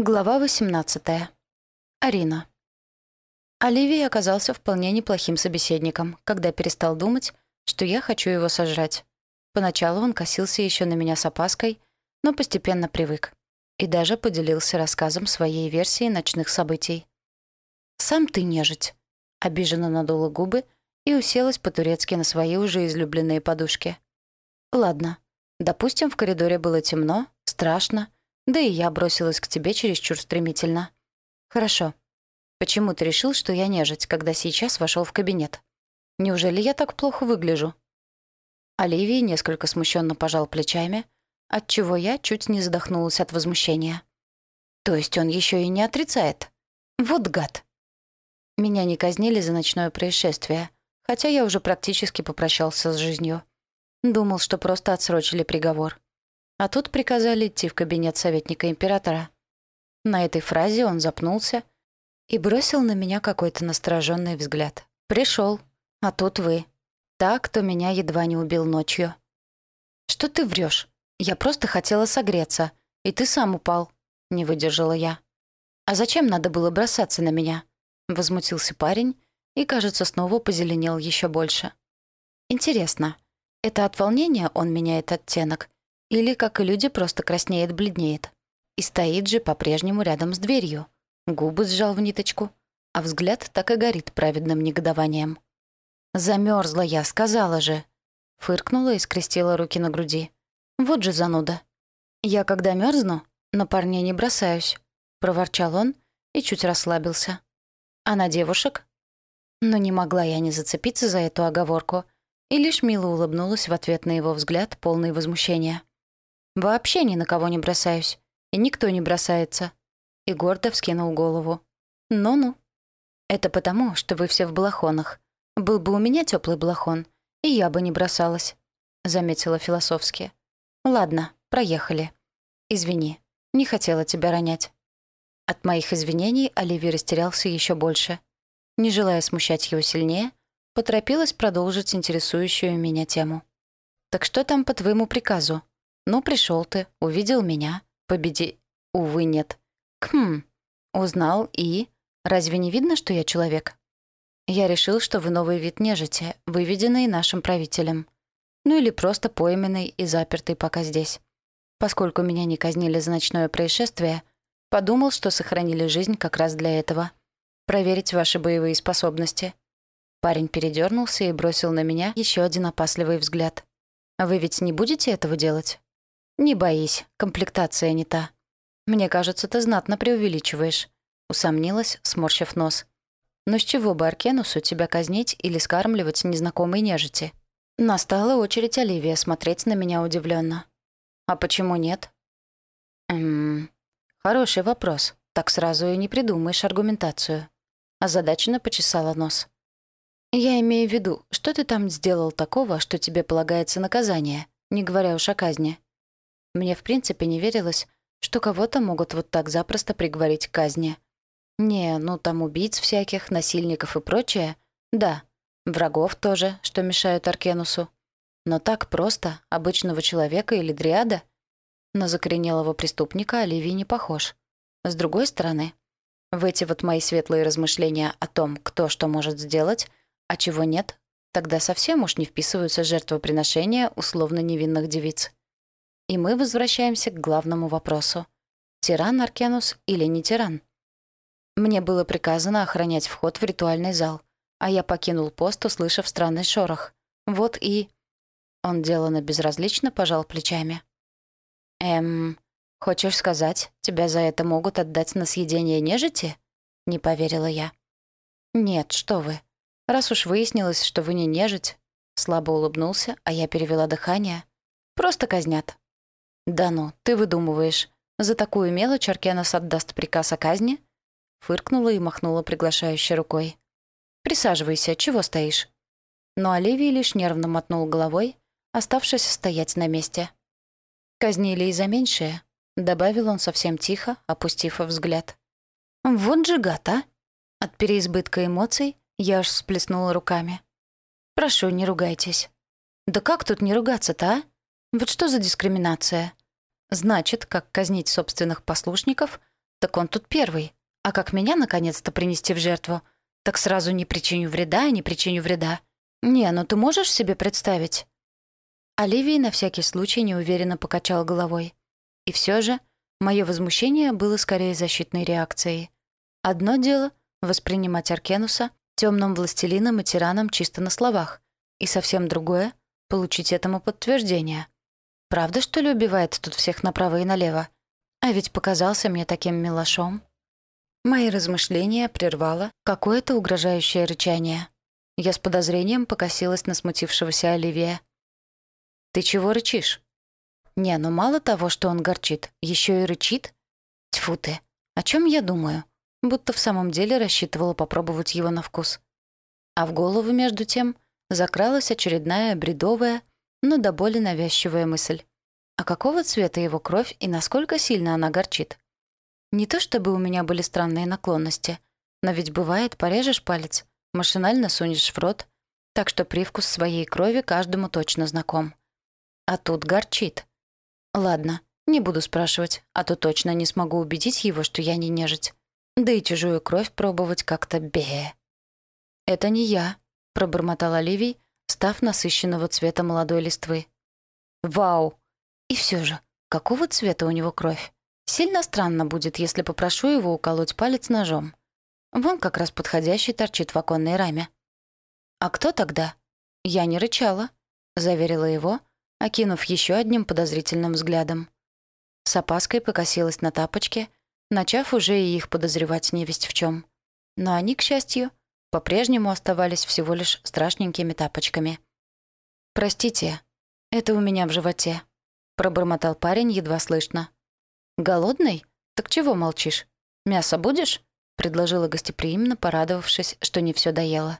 Глава 18. Арина. Оливий оказался вполне неплохим собеседником, когда перестал думать, что я хочу его сожрать. Поначалу он косился еще на меня с опаской, но постепенно привык. И даже поделился рассказом своей версии ночных событий. «Сам ты нежить», — обиженно надула губы и уселась по-турецки на свои уже излюбленные подушки. «Ладно. Допустим, в коридоре было темно, страшно, да и я бросилась к тебе чересчур стремительно. Хорошо. Почему ты решил, что я нежить, когда сейчас вошел в кабинет? Неужели я так плохо выгляжу? Оливий несколько смущенно пожал плечами, отчего я чуть не задохнулась от возмущения. То есть он еще и не отрицает? Вот гад. Меня не казнили за ночное происшествие, хотя я уже практически попрощался с жизнью. Думал, что просто отсрочили приговор. А тут приказали идти в кабинет советника императора. На этой фразе он запнулся и бросил на меня какой-то настороженный взгляд. Пришел, а тут вы. Так, кто меня едва не убил ночью. Что ты врешь? Я просто хотела согреться, и ты сам упал. Не выдержала я. А зачем надо было бросаться на меня? Возмутился парень и, кажется, снова позеленел еще больше. Интересно, это от волнения он меняет оттенок или, как и люди, просто краснеет-бледнеет. И стоит же по-прежнему рядом с дверью. Губы сжал в ниточку, а взгляд так и горит праведным негодованием. Замерзла я, сказала же. Фыркнула и скрестила руки на груди. Вот же зануда. Я когда мерзну, на парня не бросаюсь, проворчал он и чуть расслабился. А на девушек? Но не могла я не зацепиться за эту оговорку и лишь мило улыбнулась в ответ на его взгляд, полный возмущения. Вообще ни на кого не бросаюсь. И никто не бросается. И гордо вскинул голову. Ну-ну. Это потому, что вы все в балахонах. Был бы у меня теплый балахон, и я бы не бросалась. Заметила философски. Ладно, проехали. Извини, не хотела тебя ронять. От моих извинений Оливий растерялся еще больше. Не желая смущать его сильнее, поторопилась продолжить интересующую меня тему. «Так что там по твоему приказу? Ну, пришел ты, увидел меня, победи... Увы, нет. Хм, узнал и... Разве не видно, что я человек? Я решил, что вы новый вид нежити, выведенный нашим правителем. Ну или просто пойменный и запертый пока здесь. Поскольку меня не казнили за ночное происшествие, подумал, что сохранили жизнь как раз для этого. Проверить ваши боевые способности. Парень передернулся и бросил на меня еще один опасливый взгляд. «Вы ведь не будете этого делать?» «Не боись, комплектация не та. Мне кажется, ты знатно преувеличиваешь», — усомнилась, сморщив нос. «Но с чего бы Аркенусу тебя казнить или скармливать незнакомой нежити?» Настала очередь Оливия смотреть на меня удивленно. «А почему нет?» «Эм... Хороший вопрос. Так сразу и не придумаешь аргументацию». Озадаченно почесала нос. «Я имею в виду, что ты там сделал такого, что тебе полагается наказание, не говоря уж о казни?» Мне в принципе не верилось, что кого-то могут вот так запросто приговорить к казни. Не, ну там убийц всяких, насильников и прочее. Да, врагов тоже, что мешают Аркенусу. Но так просто, обычного человека или дриада? На закоренелого преступника Оливий не похож. С другой стороны, в эти вот мои светлые размышления о том, кто что может сделать, а чего нет, тогда совсем уж не вписываются жертвоприношения условно невинных девиц. И мы возвращаемся к главному вопросу. Тиран Аркенус или не тиран? Мне было приказано охранять вход в ритуальный зал, а я покинул пост, услышав странный шорох. Вот и... Он делано безразлично пожал плечами. «Эм, хочешь сказать, тебя за это могут отдать на съедение нежити?» Не поверила я. «Нет, что вы. Раз уж выяснилось, что вы не нежить...» Слабо улыбнулся, а я перевела дыхание. «Просто казнят. «Да ну, ты выдумываешь. За такую мелочь Аркенос отдаст приказ о казни?» Фыркнула и махнула приглашающей рукой. «Присаживайся, чего стоишь?» Но Оливий лишь нервно мотнул головой, оставшись стоять на месте. «Казнили и за меньшее», — добавил он совсем тихо, опустив взгляд. «Вот же гад, а!» От переизбытка эмоций я аж всплеснула руками. «Прошу, не ругайтесь». «Да как тут не ругаться-то, а? Вот что за дискриминация?» Значит, как казнить собственных послушников, Так он тут первый. А как меня наконец-то принести в жертву? Так сразу не причиню вреда, не причиню вреда. Не, ну ты можешь себе представить?» Оливий на всякий случай неуверенно покачал головой. И все же мое возмущение было скорее защитной реакцией. Одно дело — воспринимать Аркенуса темным властелином и тираном чисто на словах, и совсем другое — получить этому подтверждение. Правда, что ли, убивает тут всех направо и налево? А ведь показался мне таким милашом. Мои размышления прервало какое-то угрожающее рычание. Я с подозрением покосилась на смутившегося Оливия. «Ты чего рычишь?» «Не, ну мало того, что он горчит, еще и рычит? Тьфу ты, о чем я думаю?» Будто в самом деле рассчитывала попробовать его на вкус. А в голову, между тем, закралась очередная бредовая, но до боли навязчивая мысль. А какого цвета его кровь и насколько сильно она горчит? Не то чтобы у меня были странные наклонности, но ведь бывает, порежешь палец, машинально сунешь в рот, так что привкус своей крови каждому точно знаком. А тут горчит. Ладно, не буду спрашивать, а то точно не смогу убедить его, что я не нежить. Да и чужую кровь пробовать как-то бе. «Это не я», — пробормотал Оливий, став насыщенного цвета молодой листвы. «Вау! И все же, какого цвета у него кровь? Сильно странно будет, если попрошу его уколоть палец ножом. Вон как раз подходящий торчит в оконной раме». «А кто тогда?» «Я не рычала», — заверила его, окинув еще одним подозрительным взглядом. С опаской покосилась на тапочки, начав уже и их подозревать невесть в чем. Но они, к счастью, по-прежнему оставались всего лишь страшненькими тапочками. «Простите, это у меня в животе», — пробормотал парень едва слышно. «Голодный? Так чего молчишь? Мясо будешь?» — предложила гостеприимно, порадовавшись, что не все доела.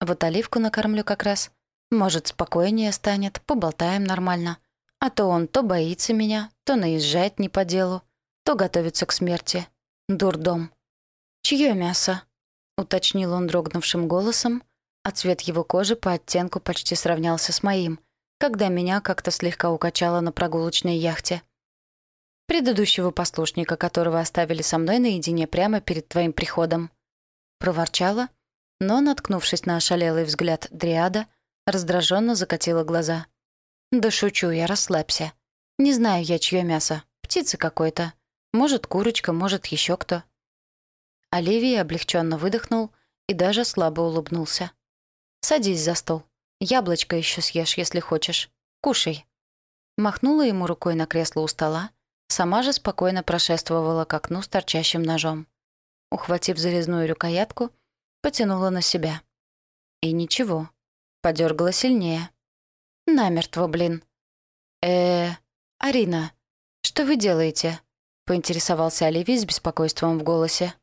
«Вот оливку накормлю как раз. Может, спокойнее станет, поболтаем нормально. А то он то боится меня, то наезжает не по делу, то готовится к смерти. Дурдом. Чье мясо?» — уточнил он дрогнувшим голосом, а цвет его кожи по оттенку почти сравнялся с моим, когда меня как-то слегка укачало на прогулочной яхте. «Предыдущего послушника, которого оставили со мной наедине прямо перед твоим приходом». Проворчала, но, наткнувшись на ошалелый взгляд Дриада, раздраженно закатила глаза. «Да шучу я, расслабься. Не знаю я, чье мясо. Птица какой-то. Может, курочка, может, еще кто». Оливий облегченно выдохнул и даже слабо улыбнулся. «Садись за стол. Яблочко еще съешь, если хочешь. Кушай». Махнула ему рукой на кресло у стола, сама же спокойно прошествовала к окну с торчащим ножом. Ухватив зарезную рукоятку, потянула на себя. И ничего, подергала сильнее. Намертво, блин. э Арина, что вы делаете?» — поинтересовался Оливий с беспокойством в голосе.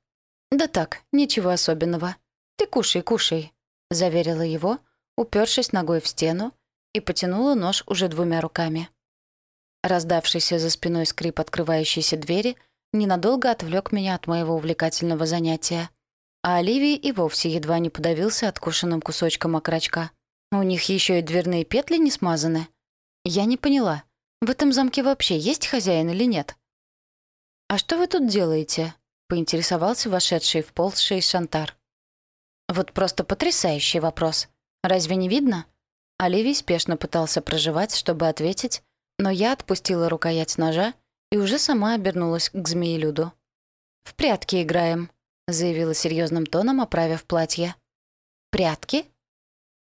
«Да так, ничего особенного. Ты кушай, кушай», — заверила его, упершись ногой в стену и потянула нож уже двумя руками. Раздавшийся за спиной скрип открывающейся двери ненадолго отвлек меня от моего увлекательного занятия, а Оливий и вовсе едва не подавился откушенным кусочком окорочка. У них еще и дверные петли не смазаны. Я не поняла, в этом замке вообще есть хозяин или нет? «А что вы тут делаете?» — поинтересовался вошедший в ползший Шантар. «Вот просто потрясающий вопрос. Разве не видно?» Оливий спешно пытался проживать, чтобы ответить, но я отпустила рукоять ножа и уже сама обернулась к змеелюду. «В прятки играем», — заявила серьезным тоном, оправив платье. «Прятки?»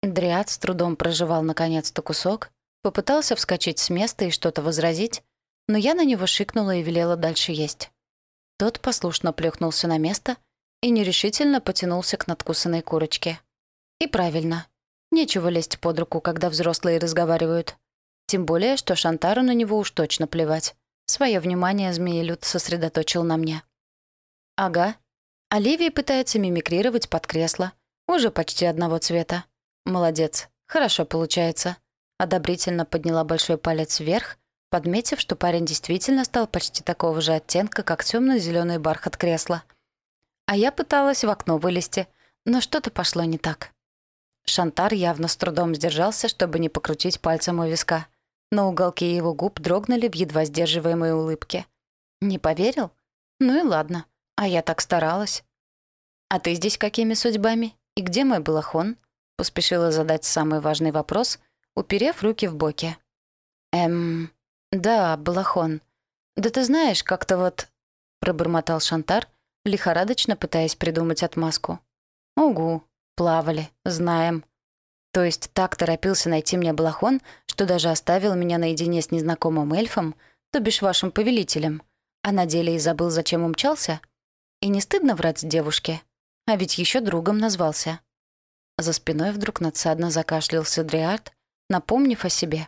Дриад с трудом проживал наконец-то кусок, попытался вскочить с места и что-то возразить, но я на него шикнула и велела дальше есть. Тот послушно плюхнулся на место и нерешительно потянулся к надкусанной курочке. И правильно. Нечего лезть под руку, когда взрослые разговаривают. Тем более, что Шантару на него уж точно плевать. Своё внимание змеелюд сосредоточил на мне. «Ага. Оливия пытается мимикрировать под кресло. Уже почти одного цвета. Молодец. Хорошо получается». Одобрительно подняла большой палец вверх, подметив, что парень действительно стал почти такого же оттенка, как темно зеленый бархат кресла. А я пыталась в окно вылезти, но что-то пошло не так. Шантар явно с трудом сдержался, чтобы не покрутить пальцем у виска, но уголки его губ дрогнули в едва сдерживаемой улыбке. «Не поверил? Ну и ладно. А я так старалась. «А ты здесь какими судьбами? И где мой балахон?» Поспешила задать самый важный вопрос, уперев руки в боки. «Эм... Да, балахон. Да ты знаешь, как-то вот...» Пробормотал Шантар, лихорадочно пытаясь придумать отмазку. «Угу, плавали, знаем. То есть так торопился найти мне балахон, что даже оставил меня наедине с незнакомым эльфом, то бишь вашим повелителем, а на деле и забыл, зачем умчался? И не стыдно врать девушке? А ведь еще другом назвался». За спиной вдруг надсадно закашлялся Дриард, напомнив о себе.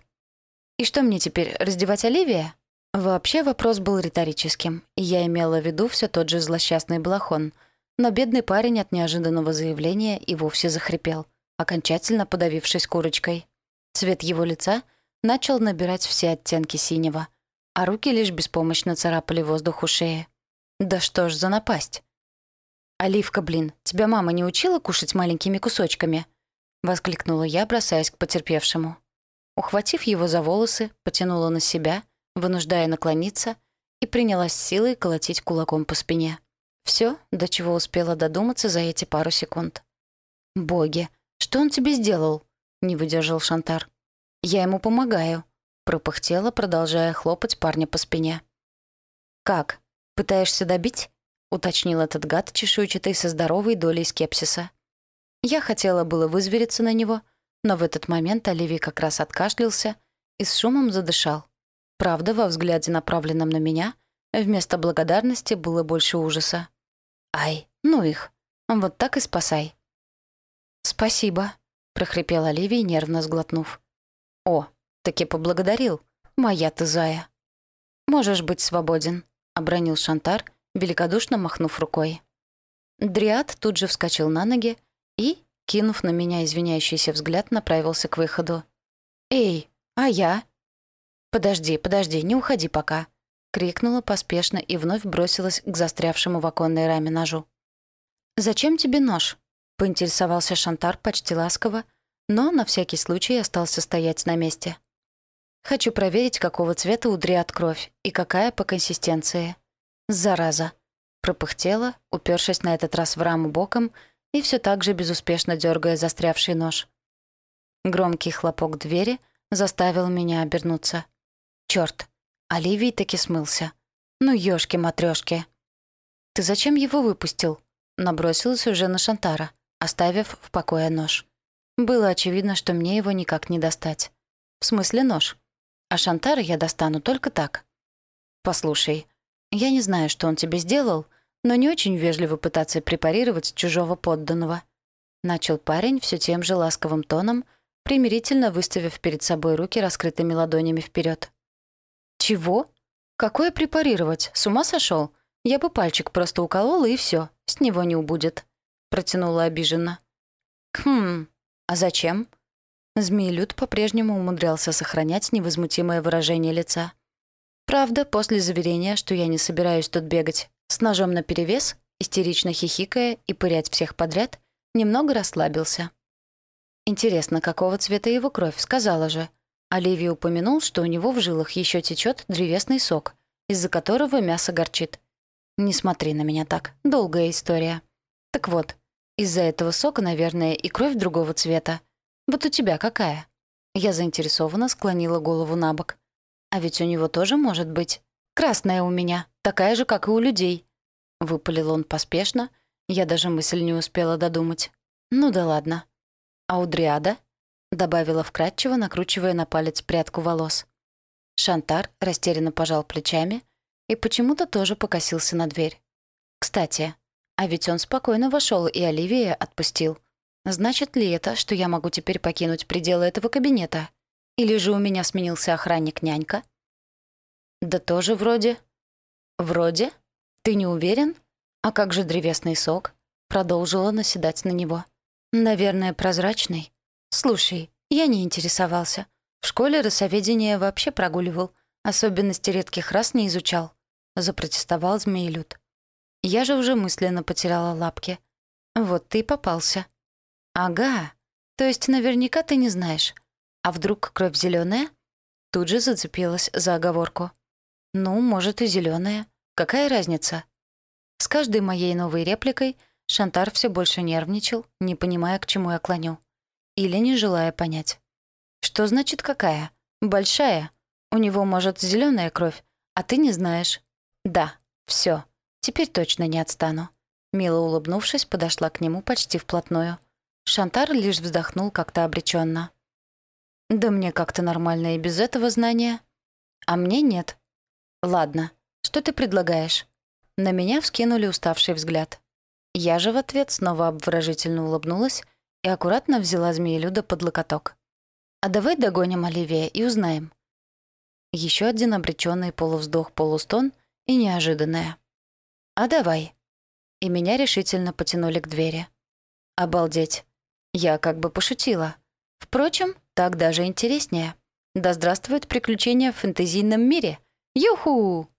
«И что мне теперь, раздевать Оливия?» Вообще вопрос был риторическим, и я имела в виду все тот же злосчастный балахон, но бедный парень от неожиданного заявления и вовсе захрипел, окончательно подавившись курочкой. Цвет его лица начал набирать все оттенки синего, а руки лишь беспомощно царапали воздух у шеи. «Да что ж за напасть?» «Оливка, блин, тебя мама не учила кушать маленькими кусочками?» — воскликнула я, бросаясь к потерпевшему. Ухватив его за волосы, потянула на себя, вынуждая наклониться, и принялась силой колотить кулаком по спине. Все, до чего успела додуматься за эти пару секунд. «Боги, что он тебе сделал?» — не выдержал Шантар. «Я ему помогаю», — пропыхтела, продолжая хлопать парня по спине. «Как? Пытаешься добить?» — уточнил этот гад, чешуйчатый со здоровой долей скепсиса. Я хотела было вызвериться на него, но в этот момент Оливий как раз откашлялся и с шумом задышал. Правда, во взгляде, направленном на меня, вместо благодарности было больше ужаса. «Ай, ну их! Вот так и спасай!» «Спасибо», — прохрипел Оливий, нервно сглотнув. «О, таки поблагодарил. Моя ты зая». «Можешь быть свободен», — обронил Шантар, — великодушно махнув рукой. Дриад тут же вскочил на ноги и, кинув на меня извиняющийся взгляд, направился к выходу. «Эй, а я?» «Подожди, подожди, не уходи пока», — крикнула поспешно и вновь бросилась к застрявшему в оконной раме ножу. «Зачем тебе нож?» — поинтересовался Шантар почти ласково, но на всякий случай остался стоять на месте. «Хочу проверить, какого цвета у Дриад кровь и какая по консистенции». «Зараза!» — пропыхтела, упершись на этот раз в раму боком и все так же безуспешно дергая застрявший нож. Громкий хлопок двери заставил меня обернуться. Черт, Оливий таки смылся. Ну, ёшки матрешки «Ты зачем его выпустил?» Набросилась уже на Шантара, оставив в покое нож. Было очевидно, что мне его никак не достать. В смысле нож. А Шантара я достану только так. «Послушай, я не знаю, что он тебе сделал, но не очень вежливо пытаться препарировать чужого подданного. Начал парень все тем же ласковым тоном, примирительно выставив перед собой руки раскрытыми ладонями вперед. «Чего? Какое препарировать? С ума сошел? Я бы пальчик просто уколола, и все, с него не убудет», — протянула обиженно. «Хм, а зачем?» Змеелюд по-прежнему умудрялся сохранять невозмутимое выражение лица. Правда, после заверения, что я не собираюсь тут бегать с ножом наперевес, истерично хихикая и пырять всех подряд, немного расслабился. Интересно, какого цвета его кровь, сказала же. Оливия упомянул, что у него в жилах еще течет древесный сок, из-за которого мясо горчит. Не смотри на меня так, долгая история. Так вот, из-за этого сока, наверное, и кровь другого цвета. Вот у тебя какая? Я заинтересованно склонила голову на бок. А ведь у него тоже может быть. Красная у меня, такая же, как и у людей. Выпалил он поспешно, я даже мысль не успела додумать. Ну да ладно. А у Дриада? Добавила вкратчиво, накручивая на палец прядку волос. Шантар растерянно пожал плечами и почему-то тоже покосился на дверь. Кстати, а ведь он спокойно вошел и Оливия отпустил. Значит ли это, что я могу теперь покинуть пределы этого кабинета? Или же у меня сменился охранник-нянька? Да тоже вроде. Вроде? Ты не уверен? А как же древесный сок? Продолжила наседать на него. Наверное, прозрачный. Слушай, я не интересовался. В школе росоведение вообще прогуливал. Особенности редких рас не изучал. Запротестовал змеелюд. Я же уже мысленно потеряла лапки. Вот ты и попался. Ага. То есть наверняка ты не знаешь. А вдруг кровь зеленая? Тут же зацепилась за оговорку. Ну, может, и зеленая. Какая разница? С каждой моей новой репликой Шантар все больше нервничал, не понимая, к чему я клоню. Или не желая понять. «Что значит какая? Большая. У него, может, зеленая кровь, а ты не знаешь». «Да, все. Теперь точно не отстану». Мило улыбнувшись, подошла к нему почти вплотную. Шантар лишь вздохнул как-то обреченно. «Да мне как-то нормально и без этого знания. А мне нет. Ладно, что ты предлагаешь?» На меня вскинули уставший взгляд. Я же в ответ снова обворожительно улыбнулась и аккуратно взяла змеелюда под локоток. «А давай догоним Оливия и узнаем». Еще один обреченный полувздох-полустон и неожиданное. «А давай». И меня решительно потянули к двери. «Обалдеть. Я как бы пошутила. Впрочем, так даже интереснее. Да здравствует приключения в фэнтезийном мире. Юху!»